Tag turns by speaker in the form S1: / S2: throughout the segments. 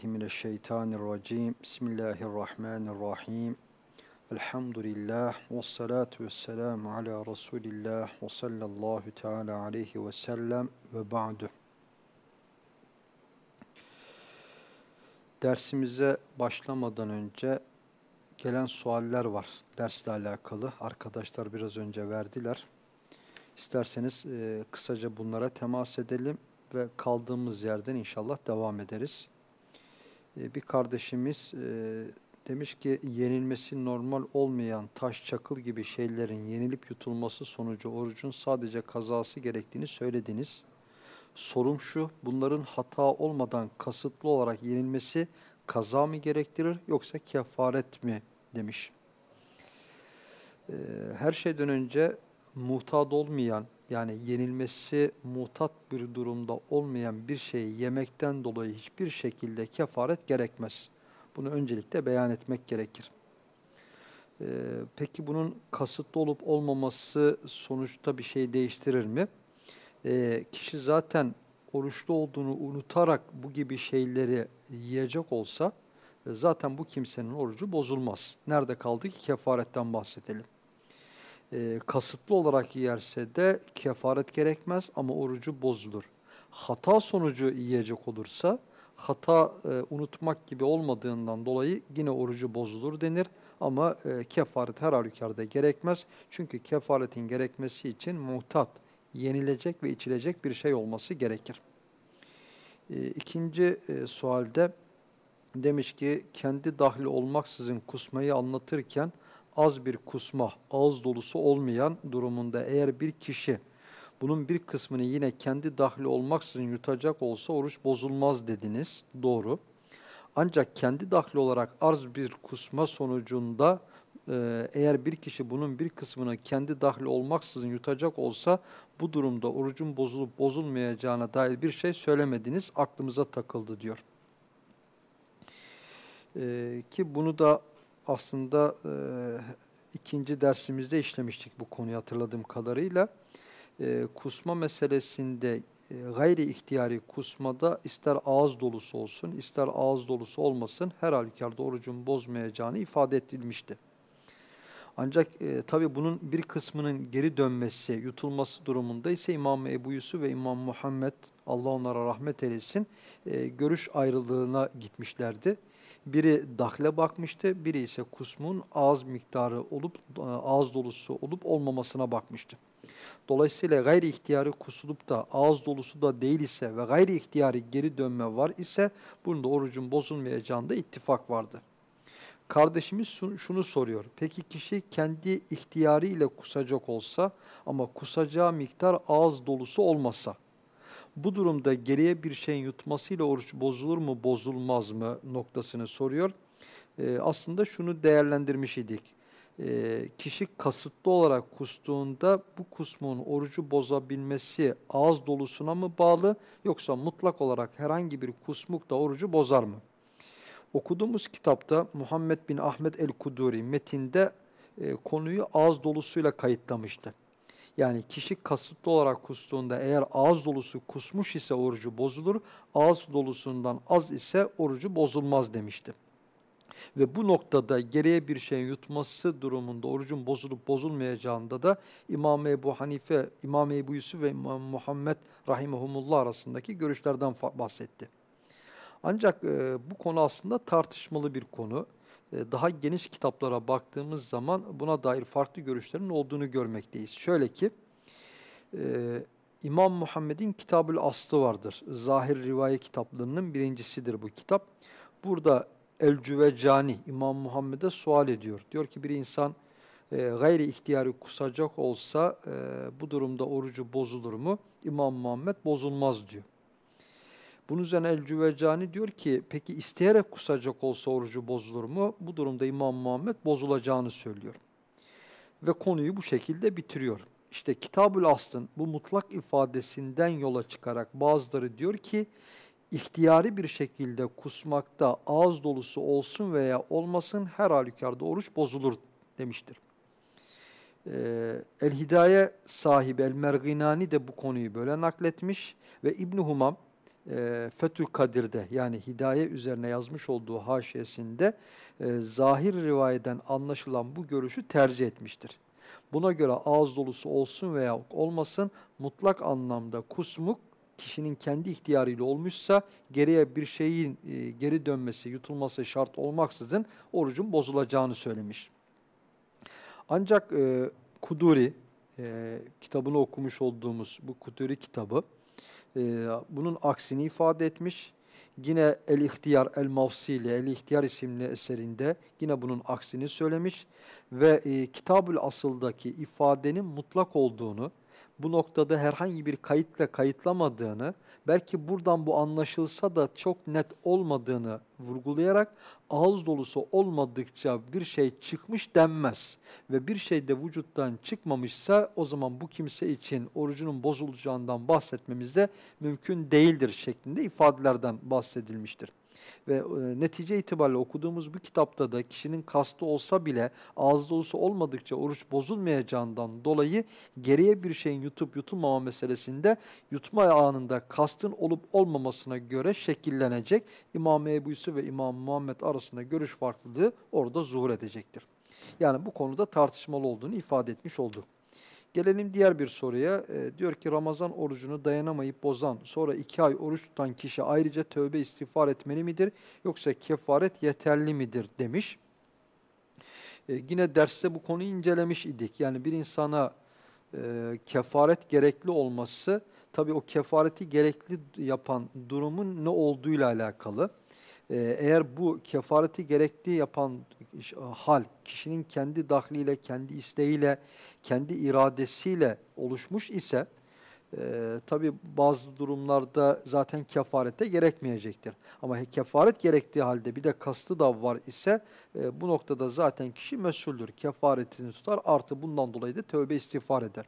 S1: Billahi mineşşeytanirracim. Bismillahirrahmanirrahim. Elhamdülillah ve salatu vesselamu ala Resulillah ve sallallahu teala aleyhi ve sellem ve ba'du. Dersimize başlamadan önce gelen sualler var dersle alakalı. Arkadaşlar biraz önce verdiler. İsterseniz e, kısaca bunlara temas edelim ve kaldığımız yerden inşallah devam ederiz. E, bir kardeşimiz e, demiş ki yenilmesi normal olmayan taş, çakıl gibi şeylerin yenilip yutulması sonucu orucun sadece kazası gerektiğini söylediniz. Sorum şu, bunların hata olmadan kasıtlı olarak yenilmesi kaza mı gerektirir yoksa kefaret mi demiş. E, her şeyden önce muhtat olmayan yani yenilmesi muhtat bir durumda olmayan bir şeyi yemekten dolayı hiçbir şekilde kefaret gerekmez. Bunu öncelikle beyan etmek gerekir. Ee, peki bunun kasıtlı olup olmaması sonuçta bir şey değiştirir mi? Ee, kişi zaten oruçlu olduğunu unutarak bu gibi şeyleri yiyecek olsa e, zaten bu kimsenin orucu bozulmaz. Nerede kaldı ki kefaretten bahsedelim e, kasıtlı olarak yerse de kefaret gerekmez ama orucu bozulur. Hata sonucu yiyecek olursa hata e, unutmak gibi olmadığından dolayı yine orucu bozulur denir ama e, kefaret her halükarda gerekmez. Çünkü kefaretin gerekmesi için muhtat, yenilecek ve içilecek bir şey olması gerekir. E, ikinci e, sualde demiş ki kendi dahli olmaksızın kusmayı anlatırken az bir kusma, ağız dolusu olmayan durumunda eğer bir kişi bunun bir kısmını yine kendi dahli olmaksızın yutacak olsa oruç bozulmaz dediniz. Doğru. Ancak kendi dahli olarak arz bir kusma sonucunda e, eğer bir kişi bunun bir kısmını kendi dahli olmaksızın yutacak olsa bu durumda orucun bozulup bozulmayacağına dair bir şey söylemediniz. Aklımıza takıldı diyor. E, ki bunu da aslında e, ikinci dersimizde işlemiştik bu konuyu hatırladığım kadarıyla. E, kusma meselesinde e, gayri ihtiyari kusmada ister ağız dolusu olsun ister ağız dolusu olmasın her halükarda orucun bozmayacağını ifade edilmişti. Ancak e, tabi bunun bir kısmının geri dönmesi, yutulması durumunda ise İmam Ebu Yusuf ve İmam Muhammed, Allah onlara rahmet eylesin, e, görüş ayrılığına gitmişlerdi. Biri dahle bakmıştı, biri ise kusmun ağız miktarı olup e, ağız dolusu olup olmamasına bakmıştı. Dolayısıyla gayri ihtiyarı kusulup da ağız dolusu da değil ise ve gayri ihtiyari geri dönme var ise bunda orucun bozulmayacağında ittifak vardı. Kardeşimiz şunu soruyor. Peki kişi kendi ihtiyarı ile kusacak olsa ama kusacağı miktar ağız dolusu olmasa bu durumda geriye bir şeyin yutmasıyla oruç bozulur mu, bozulmaz mı noktasını soruyor. Ee, aslında şunu değerlendirmiş idik. Ee, kişi kasıtlı olarak kustuğunda bu kusmun orucu bozabilmesi ağız dolusuna mı bağlı yoksa mutlak olarak herhangi bir kusmuk da orucu bozar mı? Okuduğumuz kitapta Muhammed bin Ahmet el-Kuduri metinde e, konuyu ağız dolusuyla kayıtlamıştı. Yani kişi kasıtlı olarak kustuğunda eğer ağız dolusu kusmuş ise orucu bozulur, ağız dolusundan az ise orucu bozulmaz demişti. Ve bu noktada geriye bir şeyin yutması durumunda orucun bozulup bozulmayacağında da İmam Ebu Hanife, İmam Ebu Yusuf ve İmam Muhammed Rahimahumullah arasındaki görüşlerden bahsetti. Ancak e, bu konu aslında tartışmalı bir konu. E, daha geniş kitaplara baktığımız zaman buna dair farklı görüşlerin olduğunu görmekteyiz. Şöyle ki, e, İmam Muhammed'in Kitabül Aslı vardır. Zahir rivayet kitaplarının birincisidir bu kitap. Burada El-Cüvecani İmam Muhammed'e sual ediyor. Diyor ki bir insan e, gayri ihtiyarı kusacak olsa e, bu durumda orucu bozulur mu? İmam Muhammed bozulmaz diyor. Bunun üzerine El-Cüvecani diyor ki peki isteyerek kusacak olsa orucu bozulur mu? Bu durumda İmam Muhammed bozulacağını söylüyor. Ve konuyu bu şekilde bitiriyor. İşte Kitabül Asl'ın bu mutlak ifadesinden yola çıkarak bazıları diyor ki ihtiyari bir şekilde kusmakta ağız dolusu olsun veya olmasın her halükarda oruç bozulur demiştir. Ee, El-Hidaye sahibi El-Merginani de bu konuyu böyle nakletmiş ve İbn Humam e, Fethül Kadir'de yani hidaye üzerine yazmış olduğu haşiyesinde e, zahir rivayeden anlaşılan bu görüşü tercih etmiştir. Buna göre ağız dolusu olsun veya olmasın mutlak anlamda kusmuk kişinin kendi ihtiyarıyla olmuşsa geriye bir şeyin e, geri dönmesi, yutulması şart olmaksızın orucun bozulacağını söylemiş. Ancak e, Kuduri, e, kitabını okumuş olduğumuz bu Kuduri kitabı e, bunun aksini ifade etmiş. Yine El-İhtiyar El-Mavsili, El-İhtiyar isimli eserinde yine bunun aksini söylemiş ve e, Kitabül Asıl'daki ifadenin mutlak olduğunu, bu noktada herhangi bir kayıtla kayıtlamadığını, belki buradan bu anlaşılsa da çok net olmadığını vurgulayarak ağız dolusu olmadıkça bir şey çıkmış denmez. Ve bir şey de vücuttan çıkmamışsa o zaman bu kimse için orucunun bozulacağından bahsetmemiz de mümkün değildir şeklinde ifadelerden bahsedilmiştir. Ve e, netice itibariyle okuduğumuz bu kitapta da kişinin kastı olsa bile ağız dolusu olmadıkça oruç bozulmayacağından dolayı geriye bir şeyin yutup yutulmama meselesinde yutma anında kastın olup olmamasına göre şekillenecek. İmam Ebu Yusuf ve İmam Muhammed arasında görüş farklılığı orada zuhur edecektir. Yani bu konuda tartışmalı olduğunu ifade etmiş olduk. Gelelim diğer bir soruya. E, diyor ki Ramazan orucunu dayanamayıp bozan, sonra iki ay oruç tutan kişi ayrıca tövbe istiğfar etmeli midir? Yoksa kefaret yeterli midir demiş. E, yine derste bu konuyu incelemiş idik. Yani bir insana e, kefaret gerekli olması, tabii o kefareti gerekli yapan durumun ne olduğuyla alakalı. Ee, eğer bu kefareti gerekli yapan hal kişinin kendi dahliyle, kendi isteğiyle, kendi iradesiyle oluşmuş ise e, tabi bazı durumlarda zaten kefarete gerekmeyecektir. Ama kefaret gerektiği halde bir de kastı da var ise e, bu noktada zaten kişi mesuldür. Kefaretini tutar artı bundan dolayı da tövbe istiğfar eder.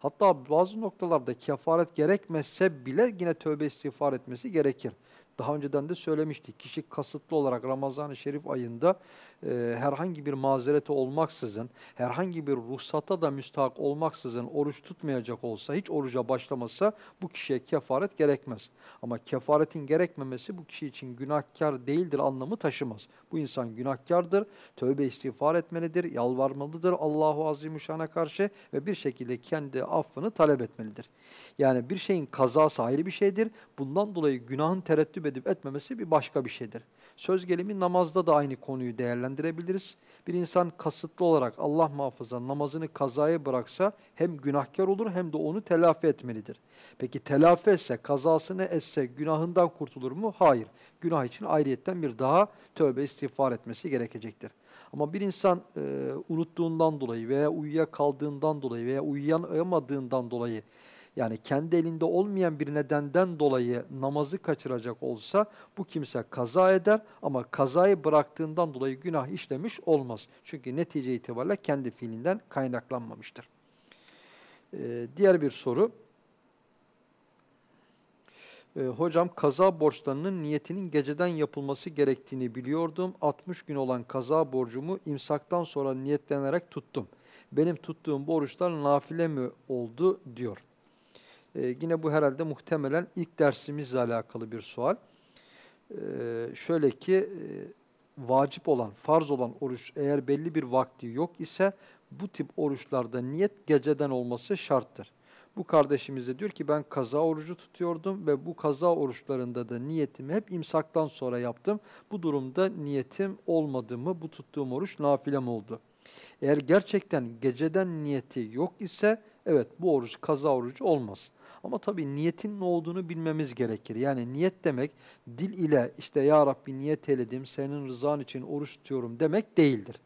S1: Hatta bazı noktalarda kefaret gerekmezse bile yine tövbe istiğfar etmesi gerekir. Daha önceden de söylemiştik. Kişi kasıtlı olarak Ramazan-ı Şerif ayında e, herhangi bir mazereti olmaksızın, herhangi bir ruhsata da müstahak olmaksızın oruç tutmayacak olsa, hiç oruca başlamasa bu kişiye kefaret gerekmez. Ama kefaretin gerekmemesi bu kişi için günahkar değildir anlamı taşımaz. Bu insan günahkardır, tövbe istiğfar etmelidir, yalvarmalıdır Allahu Azimüşşan'a karşı ve bir şekilde kendi affını talep etmelidir. Yani bir şeyin kazası ayrı bir şeydir. Bundan dolayı günahın tereddüt edip etmemesi bir başka bir şeydir. Söz gelimi namazda da aynı konuyu değerlendirebiliriz. Bir insan kasıtlı olarak Allah muhafaza namazını kazaya bıraksa hem günahkar olur hem de onu telafi etmelidir. Peki telafi etse, kazasını etse günahından kurtulur mu? Hayır. Günah için ayrıyetten bir daha tövbe istiğfar etmesi gerekecektir. Ama bir insan e, unuttuğundan dolayı veya uyuyakaldığından dolayı veya uyuyamadığından dolayı yani kendi elinde olmayan bir nedenden dolayı namazı kaçıracak olsa bu kimse kaza eder ama kazayı bıraktığından dolayı günah işlemiş olmaz. Çünkü netice itibariyle kendi fiilinden kaynaklanmamıştır. Ee, diğer bir soru. Ee, hocam kaza borçlarının niyetinin geceden yapılması gerektiğini biliyordum. 60 gün olan kaza borcumu imsaktan sonra niyetlenerek tuttum. Benim tuttuğum borçlar nafile mi oldu diyor. E, yine bu herhalde muhtemelen ilk dersimizle alakalı bir sual. E, şöyle ki e, vacip olan, farz olan oruç eğer belli bir vakti yok ise bu tip oruçlarda niyet geceden olması şarttır. Bu kardeşimiz de diyor ki ben kaza orucu tutuyordum ve bu kaza oruçlarında da niyetimi hep imsaktan sonra yaptım. Bu durumda niyetim olmadı mı bu tuttuğum oruç nafilem oldu. Eğer gerçekten geceden niyeti yok ise evet bu oruç kaza orucu olmaz. Ama tabii niyetin ne olduğunu bilmemiz gerekir. Yani niyet demek dil ile işte ya Rabbi niyet eyledim senin rızan için oruç tutuyorum demek değildir.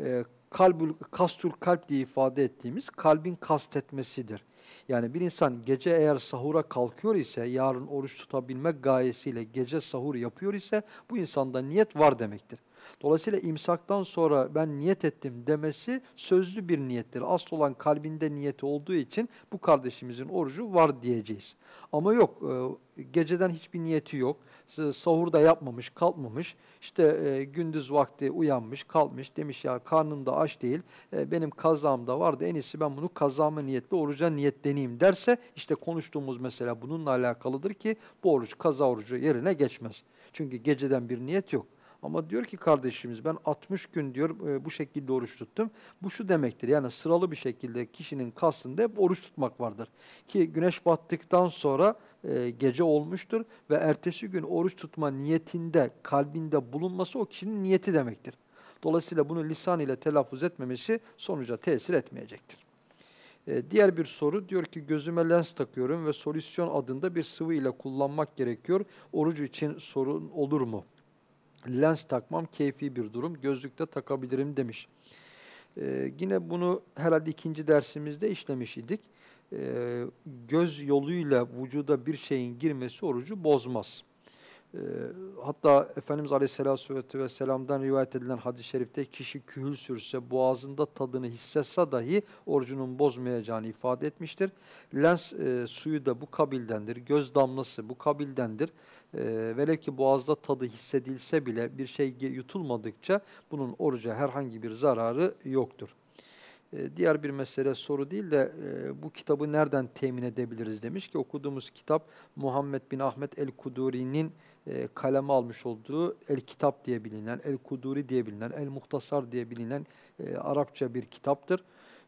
S1: Ee, kalbül, kastül kalp diye ifade ettiğimiz kalbin kastetmesidir. Yani bir insan gece eğer sahura kalkıyor ise, yarın oruç tutabilmek gayesiyle gece sahur yapıyor ise bu insanda niyet var demektir. Dolayısıyla imsaktan sonra ben niyet ettim demesi sözlü bir niyettir. Asıl olan kalbinde niyeti olduğu için bu kardeşimizin orucu var diyeceğiz. Ama yok e, geceden hiçbir niyeti yok. Sahur da yapmamış, kalkmamış. İşte e, gündüz vakti uyanmış, kalkmış. Demiş ya karnım da aç değil. E, benim kazağım da vardı. En iyisi ben bunu kazağımı niyetle oruca niyetleneyim derse işte konuştuğumuz mesela bununla alakalıdır ki bu oruç kaza orucu yerine geçmez. Çünkü geceden bir niyet yok. Ama diyor ki kardeşimiz ben 60 gün diyor e, bu şekilde oruç tuttum. Bu şu demektir yani sıralı bir şekilde kişinin kastında hep oruç tutmak vardır. Ki güneş battıktan sonra e, gece olmuştur ve ertesi gün oruç tutma niyetinde kalbinde bulunması o kişinin niyeti demektir. Dolayısıyla bunu lisan ile telaffuz etmemesi sonuca tesir etmeyecektir. E, diğer bir soru diyor ki gözüme lens takıyorum ve solüsyon adında bir sıvı ile kullanmak gerekiyor. Orucu için sorun olur mu? Lens takmam keyfi bir durum. Gözlükte takabilirim demiş. Ee, yine bunu herhalde ikinci dersimizde işlemiş idik. Ee, göz yoluyla vücuda bir şeyin girmesi orucu bozmaz. Ee, hatta Efendimiz Aleyhisselatü Vesselam'dan rivayet edilen hadis-i şerifte kişi kühül sürse, boğazında tadını hissetse dahi orucunun bozmayacağını ifade etmiştir. Lens e, suyu da bu kabildendir, göz damlası bu kabildendir. E, velev ki boğazda tadı hissedilse bile bir şey yutulmadıkça bunun oruca herhangi bir zararı yoktur. E, diğer bir mesele soru değil de e, bu kitabı nereden temin edebiliriz demiş ki okuduğumuz kitap Muhammed bin Ahmet el-Kuduri'nin e, kaleme almış olduğu El-Kitap diye bilinen, El-Kuduri diye bilinen, El-Muhtasar diye bilinen e, Arapça bir kitaptır.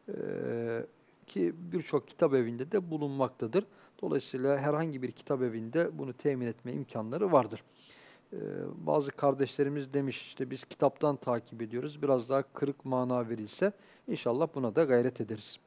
S1: E, ki birçok kitap evinde de bulunmaktadır. Dolayısıyla herhangi bir kitap evinde bunu temin etme imkanları vardır. Ee, bazı kardeşlerimiz demiş işte biz kitaptan takip ediyoruz. Biraz daha kırık mana verilse inşallah buna da gayret ederiz.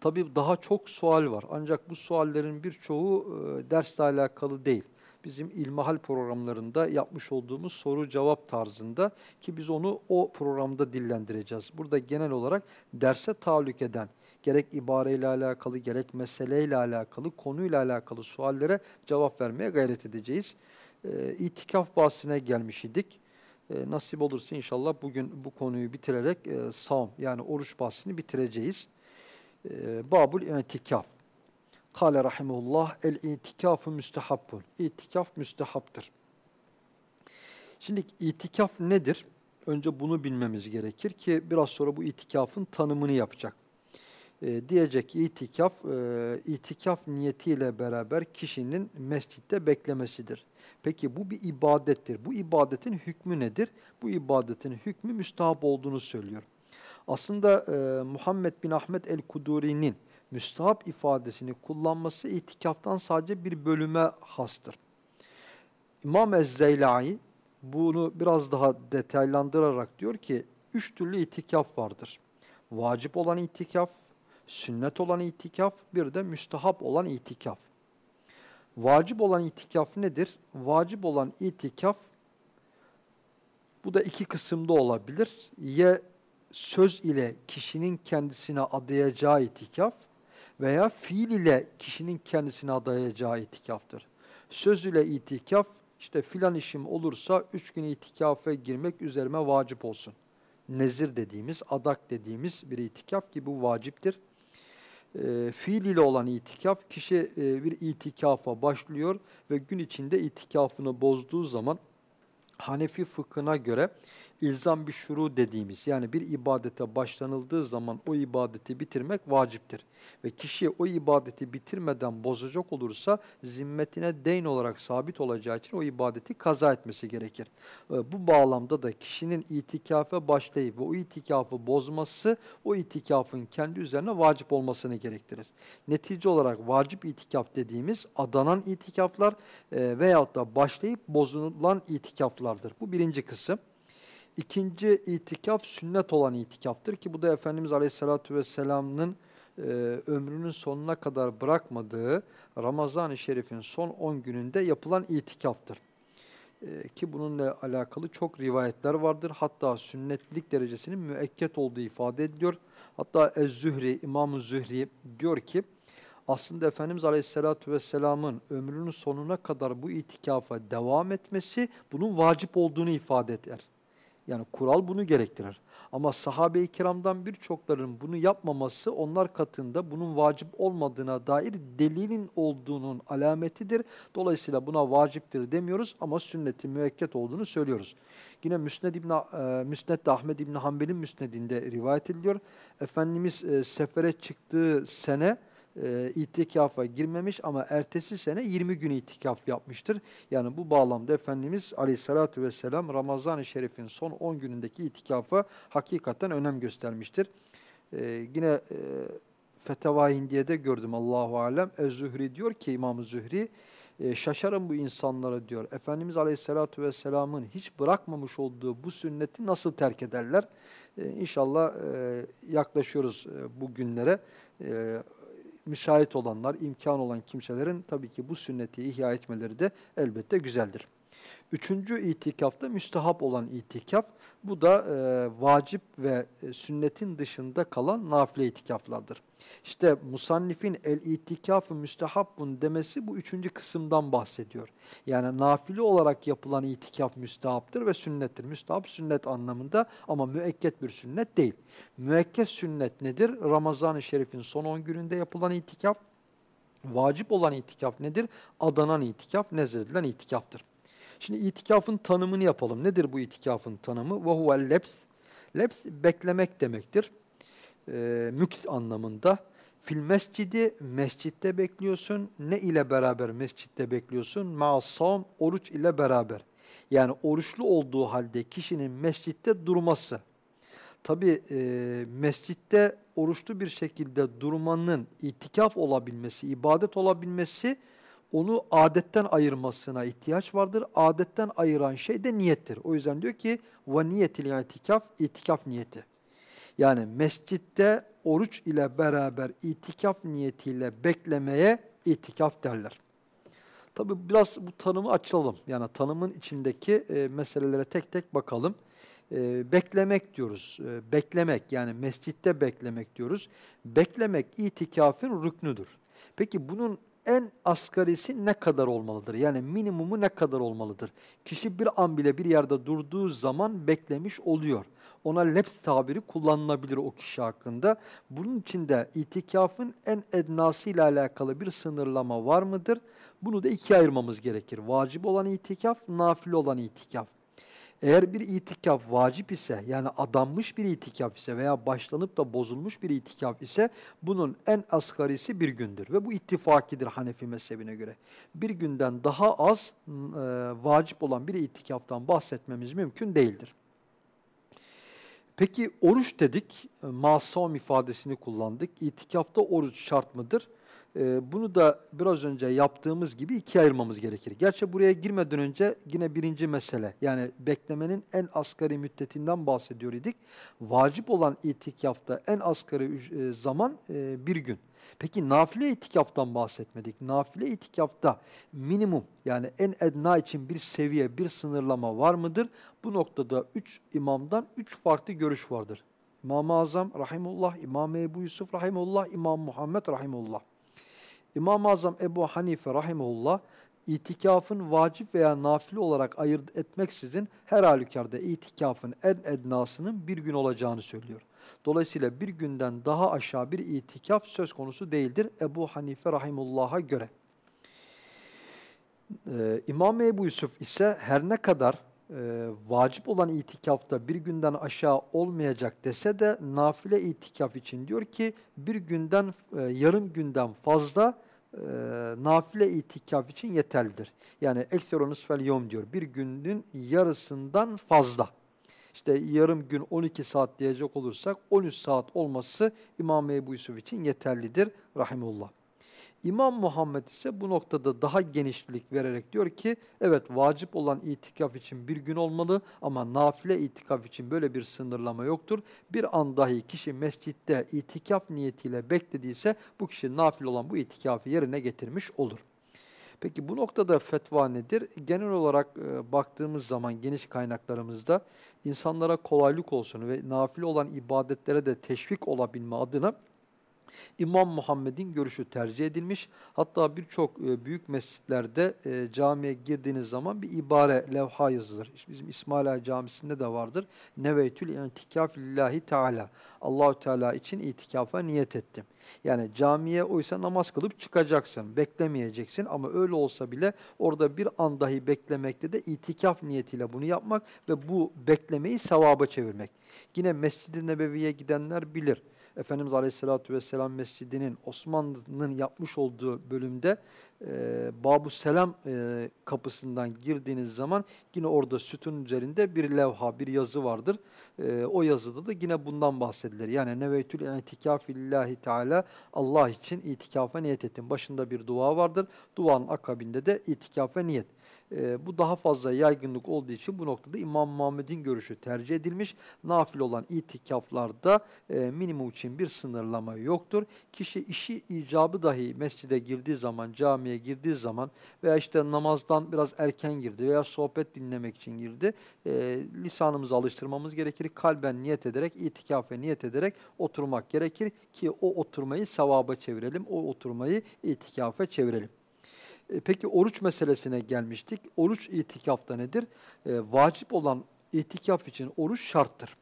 S1: Tabii daha çok sual var. Ancak bu suallerin birçoğu e, dersle alakalı değil. Bizim ilmihal programlarında yapmış olduğumuz soru cevap tarzında ki biz onu o programda dillendireceğiz. Burada genel olarak derse tahallük eden gerek ibareyle alakalı, gerek meseleyle alakalı, konuyla alakalı suallere cevap vermeye gayret edeceğiz. E, itikaf bahsine gelmiş idik. E, nasip olursa inşallah bugün bu konuyu bitirerek e, savm yani oruç bahsini bitireceğiz. E, Babul itikaf. Kale rahimullah el itikafu müstehabbun. İtikaf müstehaptır. Şimdi itikaf nedir? Önce bunu bilmemiz gerekir ki biraz sonra bu itikafın tanımını yapacak e, diyecek itikaf, e, itikaf niyetiyle beraber kişinin mescitte beklemesidir. Peki bu bir ibadettir. Bu ibadetin hükmü nedir? Bu ibadetin hükmü müstahap olduğunu söylüyor. Aslında e, Muhammed bin Ahmet el-Kuduri'nin müstahap ifadesini kullanması itikaftan sadece bir bölüme hastır. İmam Ez-Zeylai bunu biraz daha detaylandırarak diyor ki, üç türlü itikaf vardır. Vacip olan itikaf, sünnet olan itikaf, bir de müstahap olan itikaf. Vacip olan itikaf nedir? Vacip olan itikaf, bu da iki kısımda olabilir. Ya söz ile kişinin kendisine adayacağı itikaf veya fiil ile kişinin kendisine adayacağı itikaftır. Söz ile itikaf, işte filan işim olursa üç gün itikafa girmek üzerime vacip olsun. Nezir dediğimiz, adak dediğimiz bir itikaf ki bu vaciptir e, fiil ile olan itikaf, kişi e, bir itikafa başlıyor ve gün içinde itikafını bozduğu zaman Hanefi fıkhına göre ilzam bir şuru dediğimiz yani bir ibadete başlanıldığı zaman o ibadeti bitirmek vaciptir. Ve kişi o ibadeti bitirmeden bozacak olursa zimmetine deyn olarak sabit olacağı için o ibadeti kaza etmesi gerekir. Bu bağlamda da kişinin itikafe başlayıp ve o itikafı bozması o itikafın kendi üzerine vacip olmasını gerektirir. Netice olarak vacip itikaf dediğimiz adanan itikaflar e, veyahut da başlayıp bozulan itikaflardır. Bu birinci kısım. İkinci itikaf sünnet olan itikaftır ki bu da Efendimiz Aleyhisselatü Vesselam'ın e, ömrünün sonuna kadar bırakmadığı Ramazan-ı Şerif'in son 10 gününde yapılan itikaftır. E, ki bununla alakalı çok rivayetler vardır. Hatta sünnetlik derecesinin müekket olduğu ifade ediliyor. Hatta Ez-Zühri, İmam-ı Zühri diyor ki, aslında Efendimiz Aleyhisselatü Vesselam'ın ömrünün sonuna kadar bu itikafa devam etmesi bunun vacip olduğunu ifade eder. Yani kural bunu gerektirir. Ama sahabe-i kiramdan birçokların bunu yapmaması onlar katında bunun vacip olmadığına dair delilin olduğunun alametidir. Dolayısıyla buna vaciptir demiyoruz ama sünnet-i müekket olduğunu söylüyoruz. Yine Müsned, İbn, e, Müsned Ahmed İbni Hanbel'in müsnedinde rivayet ediliyor. Efendimiz e, sefere çıktığı sene e, itikafa girmemiş ama ertesi sene 20 gün itikaf yapmıştır. Yani bu bağlamda Efendimiz Aleyhisselatü Vesselam Ramazan-ı Şerif'in son 10 günündeki itikafa hakikaten önem göstermiştir. E, yine e, Feteva Hindiye'de gördüm Allahu Alem. Ez-Zühri diyor ki İmam-ı Zühri, e, şaşarım bu insanlara diyor. Efendimiz Aleyhisselatü Vesselam'ın hiç bırakmamış olduğu bu sünneti nasıl terk ederler? E, inşallah e, yaklaşıyoruz e, bu günlere. E, müsait olanlar, imkan olan kimselerin tabii ki bu sünneti ihya etmeleri de elbette güzeldir. Üçüncü itikafta müstehap olan itikaf. Bu da e, vacip ve e, sünnetin dışında kalan nafile itikaflardır. İşte musannifin el itikafı müstehabbun demesi bu üçüncü kısımdan bahsediyor. Yani nafile olarak yapılan itikaf müstehaptır ve sünnettir. Müstehap sünnet anlamında ama müekket bir sünnet değil. Müekket sünnet nedir? Ramazan-ı Şerif'in son 10 gününde yapılan itikaf. Vacip olan itikaf nedir? Adanan itikaf, nezredilen itikaftır. Şimdi itikafın tanımını yapalım. Nedir bu itikafın tanımı? Huvel leps. Leps beklemek demektir. E, müks anlamında. Fil mescidi, mescitte bekliyorsun. Ne ile beraber mescitte bekliyorsun? Ma'asam, oruç ile beraber. Yani oruçlu olduğu halde kişinin mescitte durması. Tabi e, mescitte oruçlu bir şekilde durmanın itikaf olabilmesi, ibadet olabilmesi onu adetten ayırmasına ihtiyaç vardır. Adetten ayıran şey de niyettir. O yüzden diyor ki ve niyetil itikaf, itikaf niyeti. Yani mescitte oruç ile beraber itikaf niyetiyle beklemeye itikaf derler. Tabi biraz bu tanımı açalım. Yani tanımın içindeki e, meselelere tek tek bakalım. E, beklemek diyoruz. E, beklemek yani mescitte beklemek diyoruz. Beklemek itikafın rüknüdür. Peki bunun en asgarisi ne kadar olmalıdır? Yani minimumu ne kadar olmalıdır? Kişi bir an bile bir yerde durduğu zaman beklemiş oluyor. Ona leps tabiri kullanılabilir o kişi hakkında. Bunun için de itikafın en ednası ile alakalı bir sınırlama var mıdır? Bunu da ikiye ayırmamız gerekir. Vacip olan itikaf, nafile olan itikaf. Eğer bir itikaf vacip ise yani adanmış bir itikaf ise veya başlanıp da bozulmuş bir itikaf ise bunun en asgarisi bir gündür. Ve bu ittifakidir Hanefi mezhebine göre. Bir günden daha az e, vacip olan bir itikaftan bahsetmemiz mümkün değildir. Peki oruç dedik, masum ifadesini kullandık. İtikafta oruç şart mıdır? Ee, bunu da biraz önce yaptığımız gibi ikiye ayırmamız gerekir. Gerçi buraya girmeden önce yine birinci mesele yani beklemenin en asgari müddetinden bahsediyor idik. Vacip olan itikafta en asgari e, zaman e, bir gün. Peki nafile itikaftan bahsetmedik. Nafile itikafta minimum yani en edna için bir seviye, bir sınırlama var mıdır? Bu noktada üç imamdan üç farklı görüş vardır. İmam-ı Azam Rahimullah, İmam Ebu Yusuf Rahimullah, İmam Muhammed Rahimullah. İmam-ı Azam Ebu Hanife rahimullah itikafın vacip veya nafile olarak ayırt etmeksizin her halükarda itikafın en ednasının bir gün olacağını söylüyor. Dolayısıyla bir günden daha aşağı bir itikaf söz konusu değildir Ebu Hanife rahimullah'a göre. Ee, İmam Ebu Yusuf ise her ne kadar e, vacip olan itikafta bir günden aşağı olmayacak dese de nafile itikaf için diyor ki bir günden e, yarım günden fazla e, nafile itikaf için yeterlidir. Yani ekseronus fel yom diyor. Bir günün yarısından fazla. İşte yarım gün 12 saat diyecek olursak 13 saat olması İmam Ebu Yusuf için yeterlidir rahimullah. İmam Muhammed ise bu noktada daha genişlik vererek diyor ki evet vacip olan itikaf için bir gün olmalı ama nafile itikaf için böyle bir sınırlama yoktur. Bir an dahi kişi mescitte itikaf niyetiyle beklediyse bu kişi nafile olan bu itikafı yerine getirmiş olur. Peki bu noktada fetva nedir? Genel olarak e, baktığımız zaman geniş kaynaklarımızda insanlara kolaylık olsun ve nafile olan ibadetlere de teşvik olabilme adına İmam Muhammed'in görüşü tercih edilmiş. Hatta birçok e, büyük mescitlerde e, camiye girdiğiniz zaman bir ibare, levha yazılır. Bizim İsmaila Camisi'nde de vardır. Neveytül intikaf lillahi teala. Allahü Teala için itikafa niyet ettim. Yani camiye oysa namaz kılıp çıkacaksın, beklemeyeceksin ama öyle olsa bile orada bir an dahi beklemekte de itikaf niyetiyle bunu yapmak ve bu beklemeyi sevaba çevirmek. Yine Mescid-i Nebevi'ye gidenler bilir. Efendimiz Aleyhisselatü Vesselam Mescidi'nin Osmanlı'nın yapmış olduğu bölümde e, Babu Selam e, kapısından girdiğiniz zaman yine orada sütun üzerinde bir levha, bir yazı vardır. E, o yazıda da yine bundan bahsedilir. Yani neveytül itikaf illahi teala Allah için itikafa niyet ettim. Başında bir dua vardır. Duanın akabinde de itikafa niyet. E, bu daha fazla yaygınlık olduğu için bu noktada İmam Muhammed'in görüşü tercih edilmiş. Nafil olan itikaflarda e, minimum için bir sınırlama yoktur. Kişi işi icabı dahi mescide girdiği zaman, camiye girdiği zaman veya işte namazdan biraz erken girdi veya sohbet dinlemek için girdi. E, lisanımızı alıştırmamız gerekir. Kalben niyet ederek, itikafe niyet ederek oturmak gerekir ki o oturmayı sevaba çevirelim. O oturmayı itikafe çevirelim. E, peki oruç meselesine gelmiştik. Oruç itikafta nedir? E, vacip olan itikaf için oruç şarttır.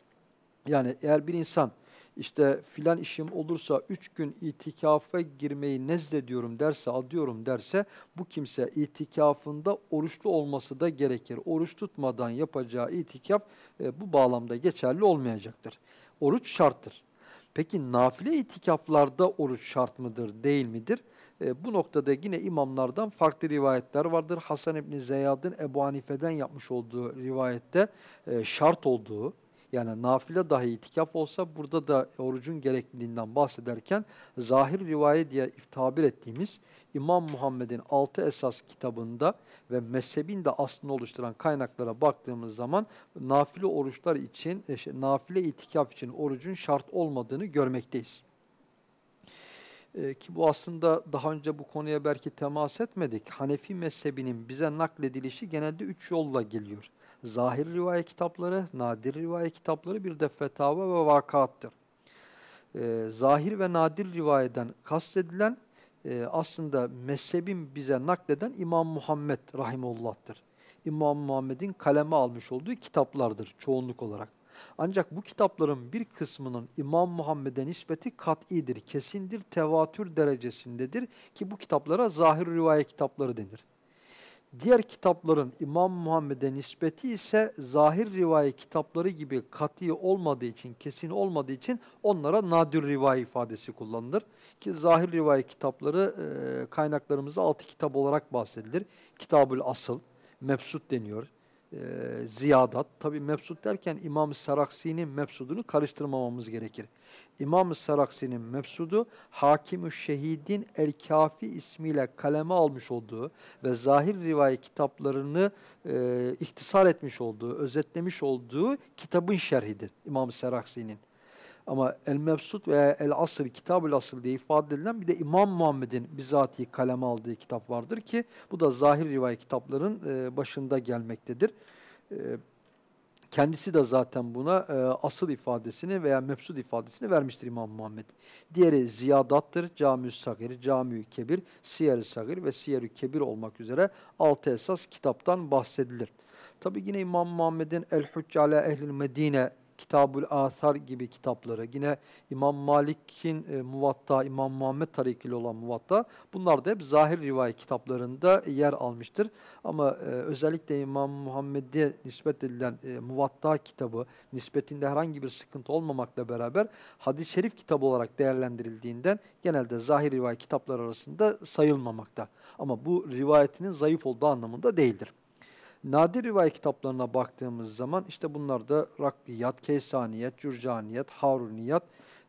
S1: Yani eğer bir insan işte filan işim olursa üç gün itikafa girmeyi nezlediyorum derse, adıyorum derse bu kimse itikafında oruçlu olması da gerekir. Oruç tutmadan yapacağı itikaf e, bu bağlamda geçerli olmayacaktır. Oruç şarttır. Peki nafile itikaflarda oruç şart mıdır, değil midir? E, bu noktada yine imamlardan farklı rivayetler vardır. Hasan İbni Zeyyad'ın Ebu Hanife'den yapmış olduğu rivayette e, şart olduğu, yani nafile dahi itikaf olsa burada da orucun gerekliliğinden bahsederken zahir rivayet diye tabir ettiğimiz İmam Muhammed'in altı esas kitabında ve mezhebin de aslını oluşturan kaynaklara baktığımız zaman nafile oruçlar için, e, şey, nafile itikaf için orucun şart olmadığını görmekteyiz. Ee, ki bu aslında daha önce bu konuya belki temas etmedik. Hanefi mezhebinin bize nakledilişi genelde üç yolla geliyor. Zahir rivayet kitapları, nadir rivayet kitapları bir de fetava ve vakattır. Ee, zahir ve nadir rivayeden kastedilen e, aslında mezhebin bize nakleden İmam Muhammed Rahimullah'tır. İmam Muhammed'in kaleme almış olduğu kitaplardır çoğunluk olarak. Ancak bu kitapların bir kısmının İmam Muhammed'e nispeti kat'idir, kesindir, tevatür derecesindedir ki bu kitaplara zahir rivayet kitapları denir. Diğer kitapların İmam Muhammed'e nispeti ise zahir rivayet kitapları gibi kat'i olmadığı için, kesin olmadığı için onlara nadir rivayet ifadesi kullanılır. Ki zahir rivayet kitapları e, kaynaklarımızda altı kitap olarak bahsedilir. Kitabül Asıl, Mebsut deniyor e, ziyadat. Tabi mebsut derken İmam-ı Saraksi'nin mebsudunu karıştırmamamız gerekir. İmam-ı Saraksi'nin mebsudu Hakim-ü Şehid'in El-Kafi ismiyle kaleme almış olduğu ve zahir rivayet kitaplarını e, ihtisar etmiş olduğu, özetlemiş olduğu kitabın şerhidir İmam-ı Saraksi'nin. Ama El-Mebsut veya El-Asr, Kitab-ül Asr diye ifade edilen bir de İmam Muhammed'in bizatihi kaleme aldığı kitap vardır ki bu da zahir rivayet kitapların e, başında gelmektedir. E, kendisi de zaten buna e, asıl ifadesini veya mebsud ifadesini vermiştir İmam Muhammed. Diğeri ziyadattır. Cami-ü Sagir, Cami-ü Kebir, Siyer-i Sagir ve Siyer-i Kebir olmak üzere altı esas kitaptan bahsedilir. Tabi yine İmam Muhammed'in El-Hucc ala Ehlil Medine Kitabül Asar gibi kitapları, yine İmam Malik'in e, Muvatta, İmam Muhammed tarikiyle olan Muvatta, bunlar da hep zahir rivayet kitaplarında yer almıştır. Ama e, özellikle İmam Muhammed'e nispet edilen e, Muvatta kitabı, nispetinde herhangi bir sıkıntı olmamakla beraber hadis-i şerif kitabı olarak değerlendirildiğinden genelde zahir rivayet kitaplar arasında sayılmamakta. Ama bu rivayetinin zayıf olduğu anlamında değildir. Nadir rivayet kitaplarına baktığımız zaman işte bunlar da Rakkiyat, Keysaniyet, Cürcaniyet, Haruniyat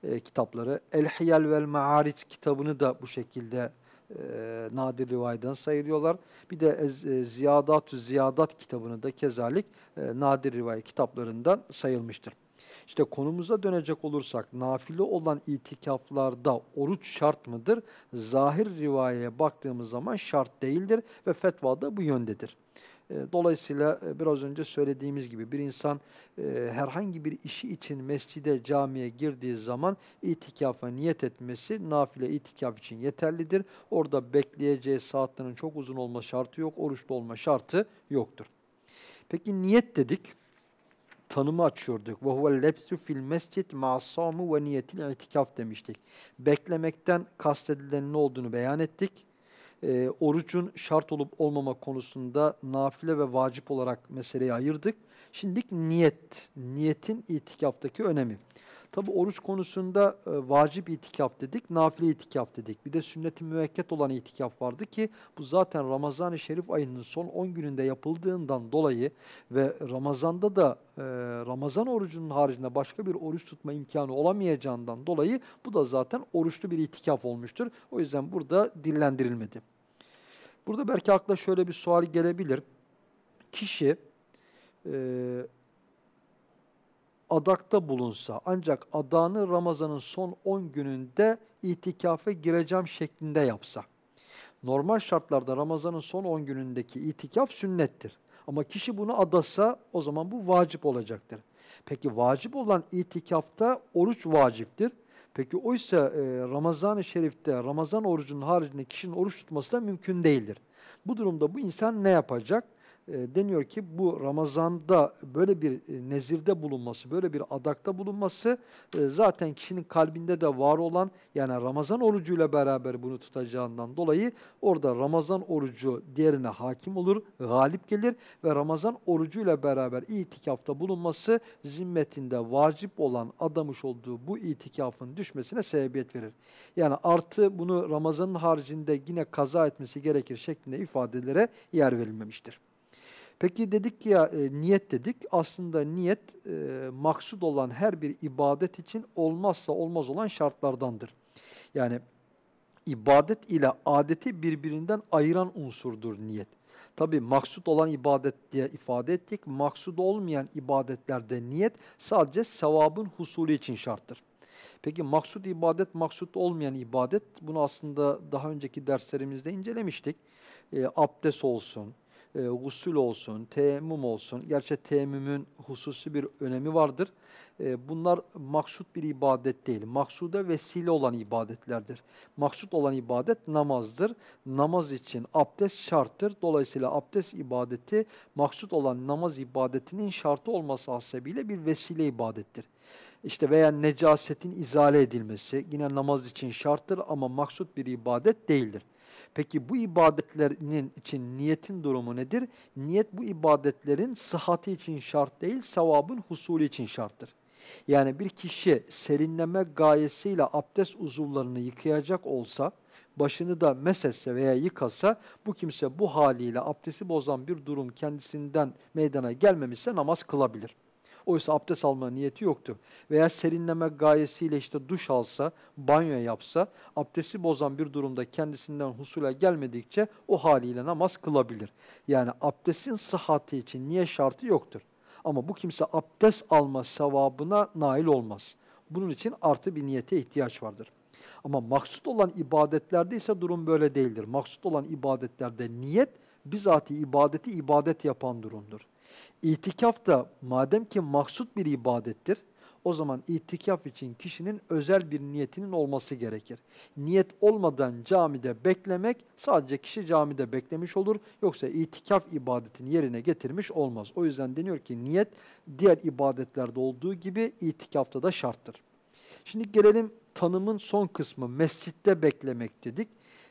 S1: e, kitapları. El-Hiyal vel Maaric kitabını da bu şekilde e, nadir rivayetten sayılıyorlar. Bir de e, Ziyadat-ı Ziyadat kitabını da kezalik e, nadir rivayet kitaplarından sayılmıştır. İşte konumuza dönecek olursak nafile olan itikaflarda oruç şart mıdır? Zahir rivayeye baktığımız zaman şart değildir ve fetva da bu yöndedir. E, dolayısıyla e, biraz önce söylediğimiz gibi bir insan e, herhangi bir işi için mescide, camiye girdiği zaman itikafa niyet etmesi nafile itikaf için yeterlidir. Orada bekleyeceği saatlerin çok uzun olma şartı yok, oruçlu olma şartı yoktur. Peki niyet dedik tanımı açıyorduk. Ve huvel lebsu fil mescid ma'asamu ve niyetil itikaf demiştik. Beklemekten kastedilen ne olduğunu beyan ettik. E, orucun şart olup olmama konusunda nafile ve vacip olarak meseleyi ayırdık. Şimdilik niyet, niyetin itikaftaki önemi. Tabi oruç konusunda e, vacip itikaf dedik, nafile itikaf dedik. Bir de sünnet-i müekket olan itikaf vardı ki bu zaten Ramazan-ı Şerif ayının son 10 gününde yapıldığından dolayı ve Ramazan'da da e, Ramazan orucunun haricinde başka bir oruç tutma imkanı olamayacağından dolayı bu da zaten oruçlu bir itikaf olmuştur. O yüzden burada dillendirilmedi. Burada belki akla şöyle bir sual gelebilir. Kişi e, adakta bulunsa ancak adağını Ramazan'ın son 10 gününde itikafe gireceğim şeklinde yapsa. Normal şartlarda Ramazan'ın son 10 günündeki itikaf sünnettir. Ama kişi bunu adasa o zaman bu vacip olacaktır. Peki vacip olan itikafta oruç vaciptir. Peki oysa e, Ramazan-ı Şerif'te Ramazan orucunun haricinde kişinin oruç tutması da mümkün değildir. Bu durumda bu insan ne yapacak? E, deniyor ki bu Ramazan'da böyle bir e, nezirde bulunması, böyle bir adakta bulunması e, zaten kişinin kalbinde de var olan yani Ramazan orucuyla beraber bunu tutacağından dolayı orada Ramazan orucu diğerine hakim olur, galip gelir ve Ramazan orucuyla beraber itikafta bulunması zimmetinde vacip olan adamış olduğu bu itikafın düşmesine sebebiyet verir. Yani artı bunu Ramazan'ın haricinde yine kaza etmesi gerekir şeklinde ifadelere yer verilmemiştir. Peki dedik ki ya e, niyet dedik. Aslında niyet e, maksud olan her bir ibadet için olmazsa olmaz olan şartlardandır. Yani ibadet ile adeti birbirinden ayıran unsurdur niyet. Tabi maksud olan ibadet diye ifade ettik. Maksud olmayan ibadetlerde niyet sadece sevabın husulü için şarttır. Peki maksud ibadet, maksud olmayan ibadet bunu aslında daha önceki derslerimizde incelemiştik. E, abdest olsun, e, gusül olsun, teyemmüm olsun. Gerçi teyemmümün hususi bir önemi vardır. E, bunlar maksut bir ibadet değil. Maksuda vesile olan ibadetlerdir. Maksut olan ibadet namazdır. Namaz için abdest şarttır. Dolayısıyla abdest ibadeti maksut olan namaz ibadetinin şartı olması hasebiyle bir vesile ibadettir. İşte veya necasetin izale edilmesi yine namaz için şarttır ama maksut bir ibadet değildir. Peki bu ibadetlerin için niyetin durumu nedir? Niyet bu ibadetlerin sıhhati için şart değil, sevabın husulü için şarttır. Yani bir kişi serinleme gayesiyle abdest uzuvlarını yıkayacak olsa, başını da mesetse veya yıkasa, bu kimse bu haliyle abdesti bozan bir durum kendisinden meydana gelmemişse namaz kılabilir. Oysa abdest alma niyeti yoktu. Veya serinleme gayesiyle işte duş alsa, banyo yapsa, abdesti bozan bir durumda kendisinden husule gelmedikçe o haliyle namaz kılabilir. Yani abdestin sıhhati için niye şartı yoktur. Ama bu kimse abdest alma sevabına nail olmaz. Bunun için artı bir niyete ihtiyaç vardır. Ama maksut olan ibadetlerde ise durum böyle değildir. Maksut olan ibadetlerde niyet bizatihi ibadeti ibadet yapan durumdur. İtikaf da madem ki maksut bir ibadettir, o zaman itikaf için kişinin özel bir niyetinin olması gerekir. Niyet olmadan camide beklemek sadece kişi camide beklemiş olur. Yoksa itikaf ibadetini yerine getirmiş olmaz. O yüzden deniyor ki niyet diğer ibadetlerde olduğu gibi itikafta da şarttır. Şimdi gelelim tanımın son kısmı mescitte beklemek dedik.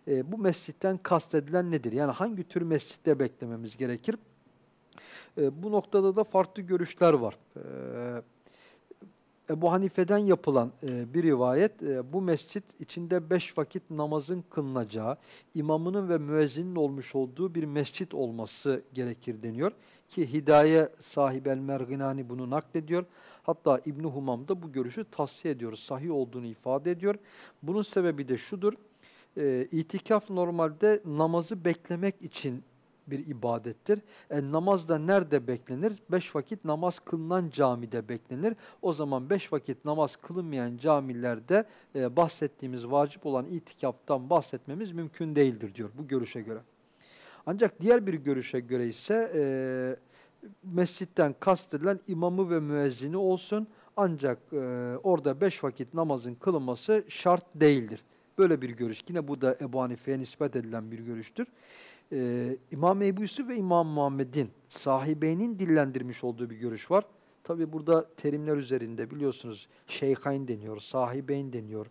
S1: E, bu mescitten kastedilen nedir? Yani hangi tür mescitte beklememiz gerekir? E, bu noktada da farklı görüşler var. E, Ebu Hanife'den yapılan e, bir rivayet, e, bu mescit içinde beş vakit namazın kılınacağı, imamının ve müezzinin olmuş olduğu bir mescit olması gerekir deniyor. Ki Hidaye sahibi El-Merginani bunu naklediyor. Hatta ibn Humam da bu görüşü tavsiye ediyor, sahih olduğunu ifade ediyor. Bunun sebebi de şudur, e, itikaf normalde namazı beklemek için bir ibadettir. E, namaz da nerede beklenir? Beş vakit namaz kılınan camide beklenir. O zaman beş vakit namaz kılınmayan camilerde e, bahsettiğimiz vacip olan itikaftan bahsetmemiz mümkün değildir diyor bu görüşe göre. Ancak diğer bir görüşe göre ise e, mescitten kastedilen imamı ve müezzini olsun. Ancak e, orada beş vakit namazın kılınması şart değildir. Böyle bir görüş. Yine bu da Ebu Hanife'ye nispet edilen bir görüştür. Ee, İmam Ebu Yusuf ve İmam Muhammed'in sahibeynin dillendirmiş olduğu bir görüş var. Tabi burada terimler üzerinde biliyorsunuz şeyhain deniyor, sahibeyn deniyor,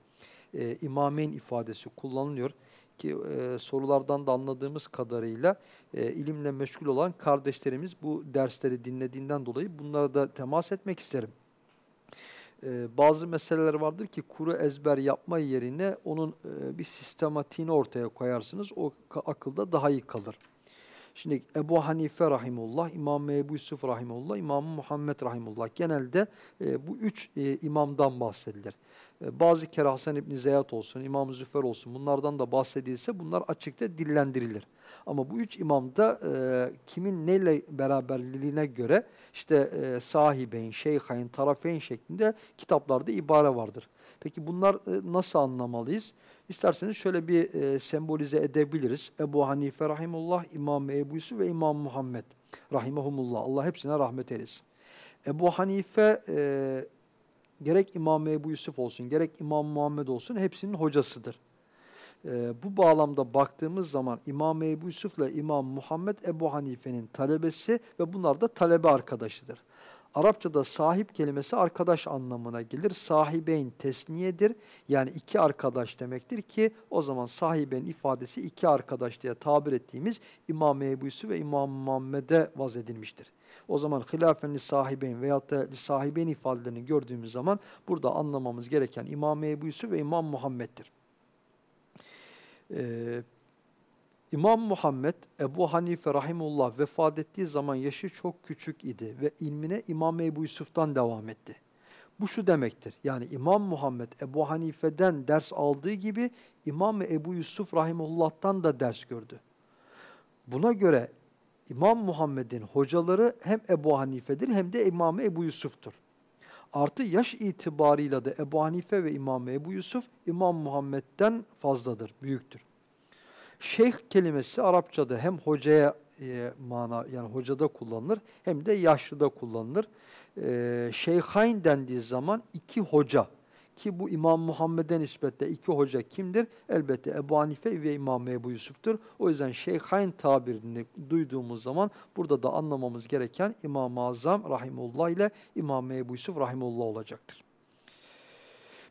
S1: e, imameyn ifadesi kullanılıyor. Ki e, sorulardan da anladığımız kadarıyla e, ilimle meşgul olan kardeşlerimiz bu dersleri dinlediğinden dolayı bunlara da temas etmek isterim. E, bazı meseleler vardır ki kuru ezber yapma yerine onun e, bir sistematiğini ortaya koyarsınız. O akılda daha iyi kalır. Şimdi Ebu Hanife rahimullah, İmam Ebu Yusuf rahimullah, İmam Muhammed rahimullah genelde e, bu üç e, imamdan bahsedilir. E, bazı kere Hasan İbni Zeyat olsun, İmam Züfer olsun bunlardan da bahsedilse bunlar açıkça dillendirilir. Ama bu üç imamda e, kimin neyle beraberliğine göre işte e, sahibeyn, şeyhayn, tarafeyn şeklinde kitaplarda ibare vardır. Peki bunlar e, nasıl anlamalıyız? İsterseniz şöyle bir e, sembolize edebiliriz. Ebu Hanife rahimullah, İmam Ebu Yusuf ve İmam Muhammed rahimahumullah. Allah hepsine rahmet eylesin. Ebu Hanife e, gerek İmam Ebu Yusuf olsun, gerek İmam Muhammed olsun hepsinin hocasıdır. E, bu bağlamda baktığımız zaman İmam Ebu Yusuf ile İmam Muhammed Ebu Hanife'nin talebesi ve bunlar da talebe arkadaşıdır. Arapçada sahip kelimesi arkadaş anlamına gelir. Sahibeyn tesniyedir. Yani iki arkadaş demektir ki o zaman sahibeyn ifadesi iki arkadaş diye tabir ettiğimiz İmam Ebu Yusuf ve İmam Muhammed'e vaz edilmiştir. O zaman hilafenli sahibeyn veyahut da sahibeyn ifadelerini gördüğümüz zaman burada anlamamız gereken İmam Ebu Yusuf ve İmam Muhammed'dir. Ee, İmam Muhammed Ebu Hanife rahimullah vefat ettiği zaman yaşı çok küçük idi ve ilmine İmam Ebu Yusuf'tan devam etti. Bu şu demektir. Yani İmam Muhammed Ebu Hanife'den ders aldığı gibi İmam Ebu Yusuf rahimullah'tan da ders gördü. Buna göre İmam Muhammed'in hocaları hem Ebu Hanife'dir hem de İmam Ebu Yusuf'tur. Artı yaş itibarıyla da Ebu Hanife ve İmam Ebu Yusuf İmam Muhammed'den fazladır, büyüktür. Şeyh kelimesi Arapçada hem hocaya e, mana yani hocada kullanılır hem de yaşlıda kullanılır. E, şeyhain dendiği zaman iki hoca ki bu İmam Muhammed'e nispetle iki hoca kimdir? Elbette Ebu Hanife ve İmam Ebu Yusuf'tur. O yüzden Şeyhain tabirini duyduğumuz zaman burada da anlamamız gereken İmam-ı Azam Rahimullah ile İmam Ebu Yusuf Rahimullah olacaktır.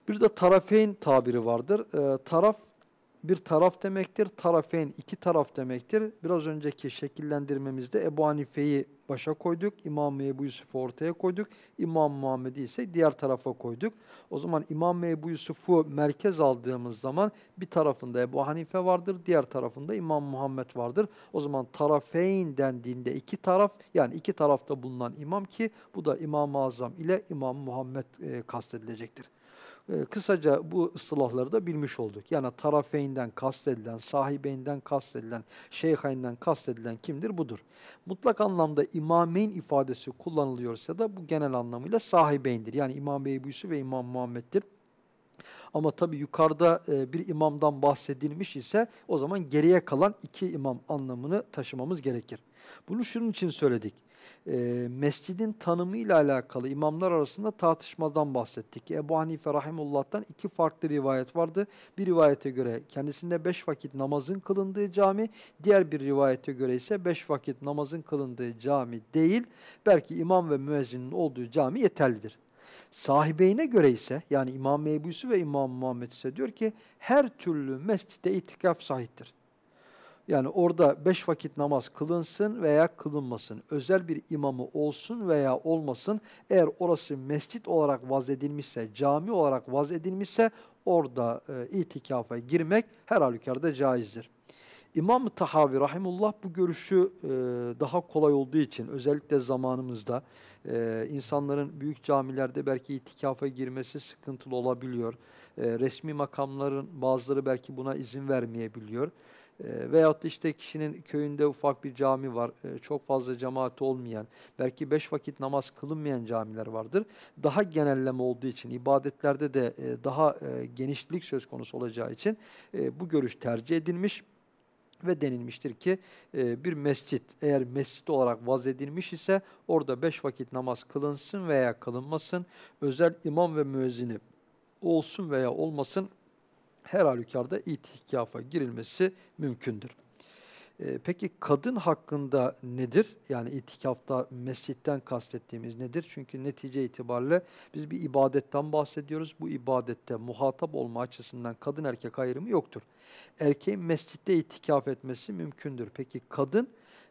S1: Bir de tarafeyn tabiri vardır. E, taraf bir taraf demektir. Tarafeyn iki taraf demektir. Biraz önceki şekillendirmemizde Ebu Hanife'yi başa koyduk. İmam Ebu Yusuf'u ortaya koyduk. İmam Muhammed'i ise diğer tarafa koyduk. O zaman İmam Ebu Yusuf'u merkez aldığımız zaman bir tarafında Ebu Hanife vardır. Diğer tarafında İmam Muhammed vardır. O zaman tarafeyn dendiğinde iki taraf yani iki tarafta bulunan imam ki bu da İmam-ı Azam ile İmam Muhammed e, kastedilecektir. E, kısaca bu ıslahları da bilmiş olduk. Yani tarafeyinden kastedilen, sahibeyinden kastedilen, şeyhayinden kastedilen kimdir? Budur. Mutlak anlamda imameyn ifadesi kullanılıyorsa da bu genel anlamıyla sahibeyndir. Yani İmam Ebu Yusuf ve İmam Muhammed'dir. Ama tabi yukarıda e, bir imamdan bahsedilmiş ise o zaman geriye kalan iki imam anlamını taşımamız gerekir. Bunu şunun için söyledik e, mescidin tanımıyla alakalı imamlar arasında tartışmadan bahsettik. Ebu Hanife Rahimullah'tan iki farklı rivayet vardı. Bir rivayete göre kendisinde beş vakit namazın kılındığı cami, diğer bir rivayete göre ise beş vakit namazın kılındığı cami değil, belki imam ve müezzinin olduğu cami yeterlidir. Sahibeyne göre ise yani İmam Ebu ve İmam Muhammed ise diyor ki her türlü mescide itikaf sahiptir. Yani orada beş vakit namaz kılınsın veya kılınmasın. Özel bir imamı olsun veya olmasın. Eğer orası mescit olarak vaz edilmişse, cami olarak vaz edilmişse orada e, itikafa girmek her halükarda caizdir. İmam-ı Tahavi Rahimullah bu görüşü e, daha kolay olduğu için özellikle zamanımızda e, insanların büyük camilerde belki itikafa girmesi sıkıntılı olabiliyor. E, resmi makamların bazıları belki buna izin vermeyebiliyor. E, veyahut da işte kişinin köyünde ufak bir cami var, e, çok fazla cemaati olmayan, belki beş vakit namaz kılınmayan camiler vardır. Daha genelleme olduğu için, ibadetlerde de e, daha e, genişlik söz konusu olacağı için e, bu görüş tercih edilmiş Ve denilmiştir ki bir mescit eğer mescit olarak vaz edilmiş ise orada beş vakit namaz kılınsın veya kılınmasın. Özel imam ve müezzini olsun veya olmasın her halükarda itikafa girilmesi mümkündür. E, peki kadın hakkında nedir? Yani itikafta mescitten kastettiğimiz nedir? Çünkü netice itibariyle biz bir ibadetten bahsediyoruz. Bu ibadette muhatap olma açısından kadın erkek ayrımı yoktur. Erkeğin mescitte itikaf etmesi mümkündür. Peki kadın,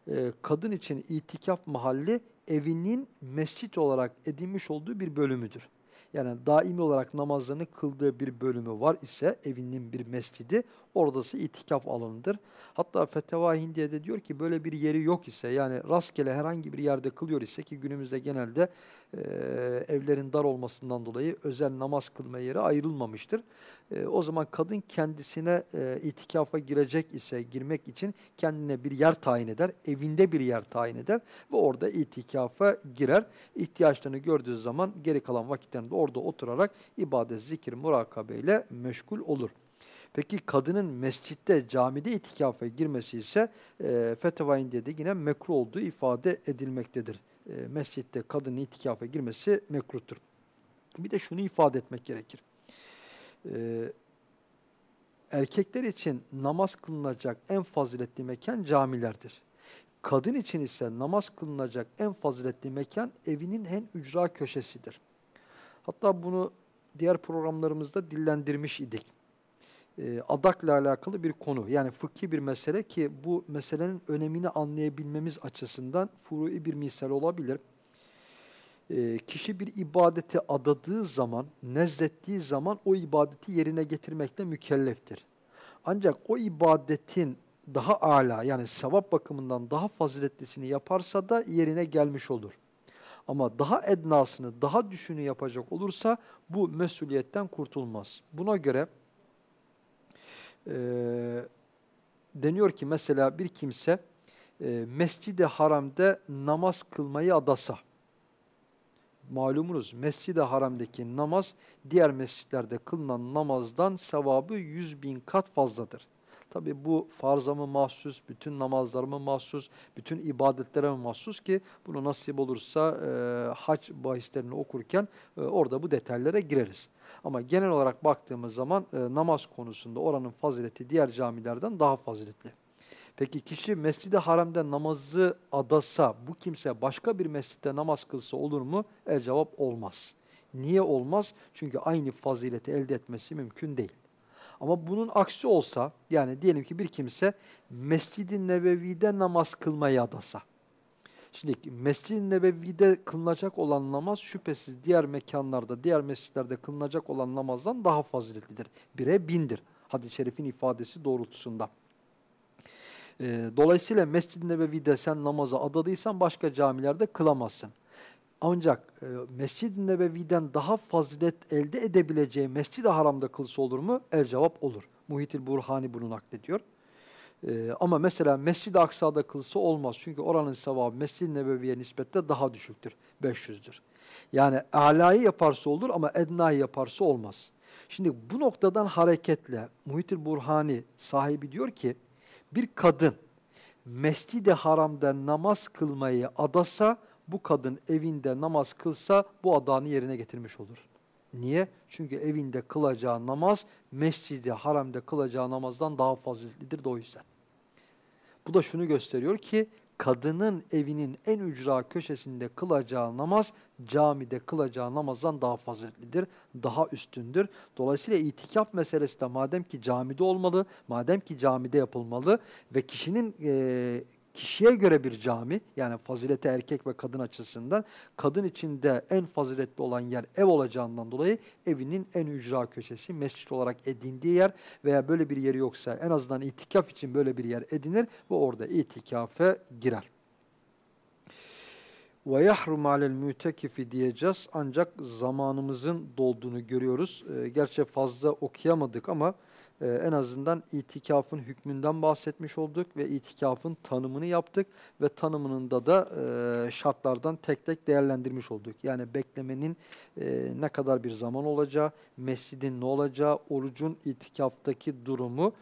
S1: e, kadın için itikaf mahalli evinin mescit olarak edinmiş olduğu bir bölümüdür yani daimi olarak namazlarını kıldığı bir bölümü var ise evinin bir mescidi oradası itikaf alanıdır. Hatta Feteva Hindiye'de diyor ki böyle bir yeri yok ise yani rastgele herhangi bir yerde kılıyor ise ki günümüzde genelde e, evlerin dar olmasından dolayı özel namaz kılma yeri ayrılmamıştır. E, o zaman kadın kendisine e, itikafa girecek ise girmek için kendine bir yer tayin eder, evinde bir yer tayin eder ve orada itikafa girer. İhtiyaçlarını gördüğü zaman geri kalan vakitlerinde orada oturarak ibadet, zikir, murakabe ile meşgul olur. Peki kadının mescitte, camide itikafa girmesi ise e, Feteva de yine mekruh olduğu ifade edilmektedir. E, mescitte kadının itikafa girmesi mekruhtur. Bir de şunu ifade etmek gerekir. E, erkekler için namaz kılınacak en faziletli mekan camilerdir. Kadın için ise namaz kılınacak en faziletli mekan evinin en ücra köşesidir. Hatta bunu diğer programlarımızda dillendirmiş idik. E, adakla alakalı bir konu. Yani fıkhi bir mesele ki bu meselenin önemini anlayabilmemiz açısından furui bir misal olabilir. E, kişi bir ibadeti adadığı zaman, nezlettiği zaman o ibadeti yerine getirmekle mükelleftir. Ancak o ibadetin daha âlâ yani sevap bakımından daha faziletlisini yaparsa da yerine gelmiş olur. Ama daha ednasını, daha düşünü yapacak olursa bu mesuliyetten kurtulmaz. Buna göre e, deniyor ki mesela bir kimse e, Mescid-i Haram'da namaz kılmayı adasa, malumunuz Mescid-i Haram'daki namaz diğer mescitlerde kılınan namazdan sevabı yüz bin kat fazladır. Tabi bu farza mı mahsus, bütün namazlar mı mahsus, bütün ibadetlere mi mahsus ki bunu nasip olursa e, hac bahislerini okurken e, orada bu detaylara gireriz. Ama genel olarak baktığımız zaman e, namaz konusunda oranın fazileti diğer camilerden daha faziletli. Peki kişi mescid haramda namazı adasa bu kimse başka bir mescitte namaz kılsa olur mu? El cevap olmaz. Niye olmaz? Çünkü aynı fazileti elde etmesi mümkün değil. Ama bunun aksi olsa yani diyelim ki bir kimse Mescid-i Nebevi'de namaz kılmayı adasa. Şimdi Mescid-i Nebevi'de kılınacak olan namaz şüphesiz diğer mekanlarda, diğer mescitlerde kılınacak olan namazdan daha faziletlidir. Bire bindir. Hadis-i şerifin ifadesi doğrultusunda. Ee, dolayısıyla Mescid-i Nebevi'de sen namaza adadıysan başka camilerde kılamazsın. Ancak e, Mescid-i Nebevi'den daha fazilet elde edebileceği Mescid-i Haram'da kılsa olur mu? El cevap olur. Muhitil Burhani bunu naklediyor. E, ama mesela Mescid-i Aksa'da kılsa olmaz. Çünkü oranın sevabı Mescid-i Nebevi'ye nispetle daha düşüktür. 500'dür. Yani alayı yaparsa olur ama ednayı yaparsa olmaz. Şimdi bu noktadan hareketle Muhitil Burhani sahibi diyor ki bir kadın Mescid-i Haram'da namaz kılmayı adasa bu kadın evinde namaz kılsa bu adanı yerine getirmiş olur. Niye? Çünkü evinde kılacağı namaz mescidi haramda kılacağı namazdan daha faziletlidir de o yüzden. Bu da şunu gösteriyor ki kadının evinin en ücra köşesinde kılacağı namaz camide kılacağı namazdan daha faziletlidir, daha üstündür. Dolayısıyla itikaf meselesi de madem ki camide olmalı, madem ki camide yapılmalı ve kişinin e, kişiye göre bir cami yani fazilete erkek ve kadın açısından kadın içinde en faziletli olan yer ev olacağından dolayı evinin en ücra köşesi mescit olarak edindiği yer veya böyle bir yeri yoksa en azından itikaf için böyle bir yer edinir ve orada itikafe girer. Ve yahrum alel mütekifi diyeceğiz ancak zamanımızın dolduğunu görüyoruz. Gerçi fazla okuyamadık ama e, en azından itikafın hükmünden bahsetmiş olduk ve itikafın tanımını yaptık ve tanımında da e, şartlardan tek tek değerlendirmiş olduk. Yani beklemenin e, ne kadar bir zaman olacağı, mescidin ne olacağı, orucun itikaftaki durumu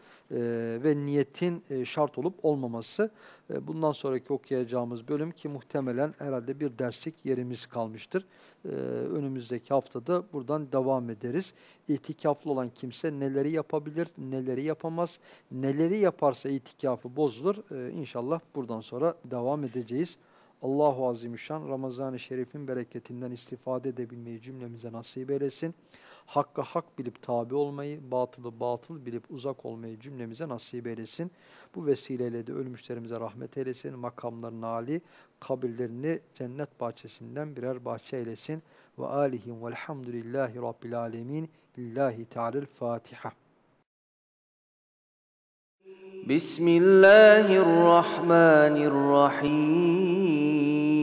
S1: ve niyetin e, şart olup olmaması. E, bundan sonraki okuyacağımız bölüm ki muhtemelen herhalde bir derslik yerimiz kalmıştır. E, önümüzdeki haftada buradan devam ederiz. İtikaflı olan kimse neleri yapabilir, neleri yapamaz, neleri yaparsa itikafı bozulur. E, inşallah buradan sonra devam edeceğiz. Allahu Azimüşşan Ramazan-ı Şerif'in bereketinden istifade edebilmeyi cümlemize nasip eylesin. Hakka hak bilip tabi olmayı, batılı batıl bilip uzak olmayı cümlemize nasip eylesin. Bu vesileyle de ölmüşlerimize rahmet eylesin. Makamlarını âli, kabirlerini cennet bahçesinden birer bahçe eylesin. Ve âlihim velhamdülillahi rabbil âlemin. Lillahi
S2: Teala'l Fatiha. Bismillahirrahmanirrahim.